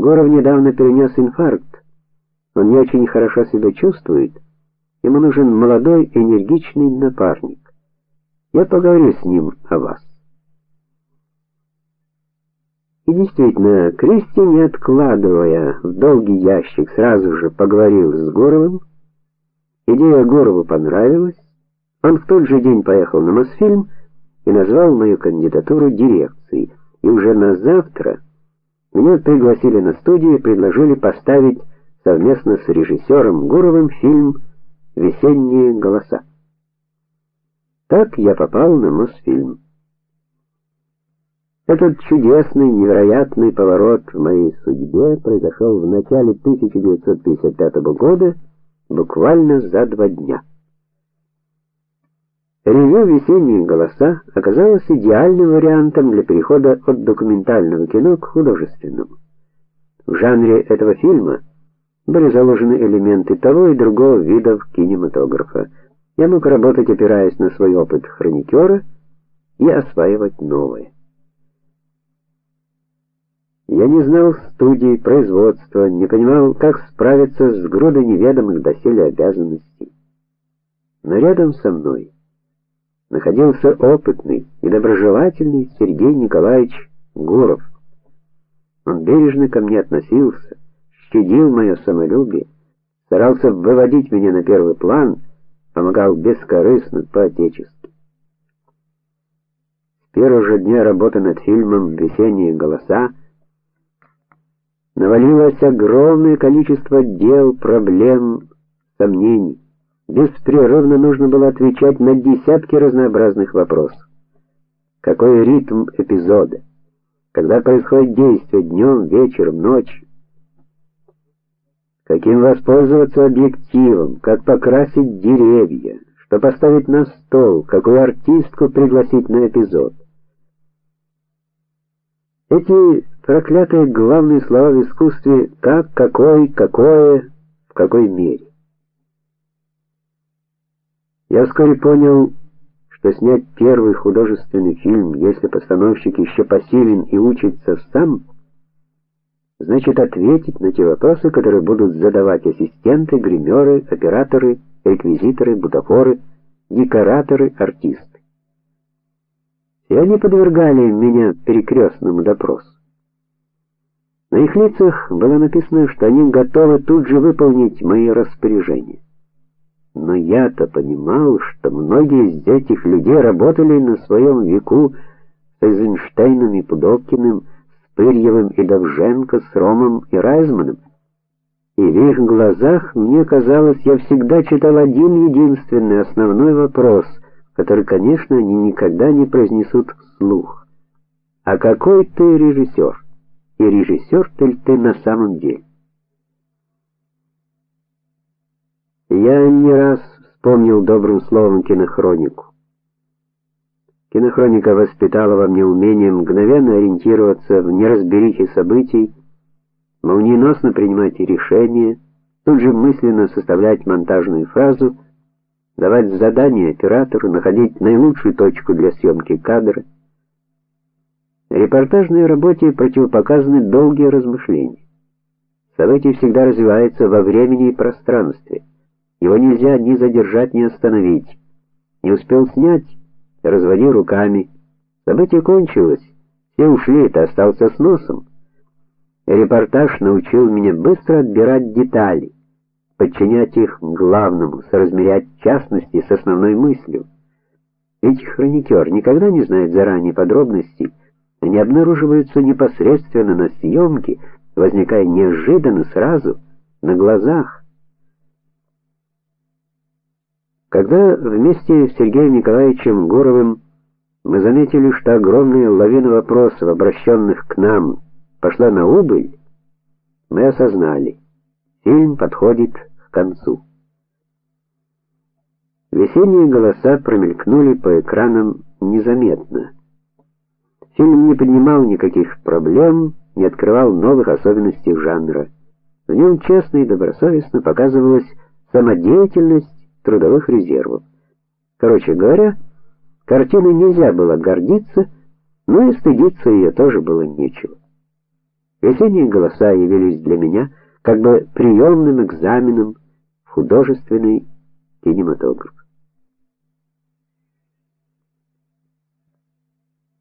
Гуров недавно перенес инфаркт. Он не очень хорошо себя чувствует. Ему нужен молодой, энергичный напарник. Я поговорю с ним о вас. И действительно, Кристи, не откладывая в долгий ящик, сразу же поговорил с Горовым. Идея Горову понравилась. Он в тот же день поехал на Мосфильм и назвал мою кандидатуру дирекции. И уже на завтра меня пригласили на студию и предложили поставить совместно с режиссером Гуровым фильм Весенние голоса. Так я попал на Мосфильм. Этот чудесный, невероятный поворот в моей судьбе произошел в начале 1955 года, буквально за два дня. Ревю Весенние голоса оказалось идеальным вариантом для перехода от документального кино к художественному. В жанре этого фильма были заложены элементы того и другого видов кинематографа. Я мог работать, опираясь на свой опыт хроникера и осваивать новое. Я не знал студии, производства, не понимал, как справиться с грудой неведомых доселе обязанностей. Но рядом со мной находился опытный и доброжелательный Сергей Николаевич Гуров. Он бережно ко мне относился, щадил мое самолюбие, старался выводить меня на первый план, помогал бескорыстно, по-отечески. С первого же дня работы над фильмом Весенние голоса навалилось огромное количество дел, проблем, сомнений. Беспрерывно нужно было отвечать на десятки разнообразных вопросов. Какой ритм эпизода? Когда происходит действие днем, вечером, ночью? Каким воспользоваться объективом, как покрасить деревья, что поставить на стол, какую артистку пригласить на эпизод? Эти проклятые главные слова в искусстве как, какой, какое, в какой мере. Я вскоре понял, что снять первый художественный фильм, если постановщик еще посилен и учится сам, значит ответить на те вопросы, которые будут задавать ассистенты, гримеры, операторы, реквизиторы, бутафоры, декораторы, артисты. Все они подвергали меня перекрестному допросу. На их лицах было написано, что они готовы тут же выполнить мои распоряжения. Но я-то понимал, что многие из этих людей работали на своем веку с Эйзенштейном и Пудовкиным, с Пырьевым и Довженко, с Ромом и Райзманом. И в их глазах, мне казалось, я всегда читал один единственный основной вопрос, который, конечно, они никогда не произнесут вслух. А какой ты режиссер? и режиссер ты ты на самом деле. Я не раз вспомнил добрым словом кинохронику. Кинохроника воспитала во мне умение мгновенно ориентироваться в неразберихе событий, молниеносно принимать решения, тут же мысленно составлять монтажную фразу, давать задания оператору, находить наилучшую точку для съемки кадра. Репортажной работе противопоказаны долгие размышления. Событие всегда развивается во времени и пространстве. Его нельзя ни задержать, ни остановить. Не успел снять, разводи руками. Событие кончилось. Все ушли, ты остался с носом. Репортаж научил меня быстро отбирать детали, подчинять их главному, соразмерять частности с основной мыслью. Ведь хроникер никогда не знает заранее подробностей, они обнаруживаются непосредственно на съемке, возникая неожиданно сразу на глазах. Когда вместе с Сергеем Николаевичем Горовым мы заметили, что огромная лавина вопросов, обращенных к нам, пошла на убыль, мы осознали, фильм подходит к концу. Весенние голоса промелькнули по экранам незаметно. Фильм не поднимал никаких проблем, не открывал новых особенностей жанра. В нем честно и добросовестно показывалась самодеятельность трудовых резервов. Короче говоря, картиной нельзя было гордиться, но и стыдиться ее тоже было нечего. Весенние голоса явились для меня как бы приемным экзаменом в художественный кинематограф.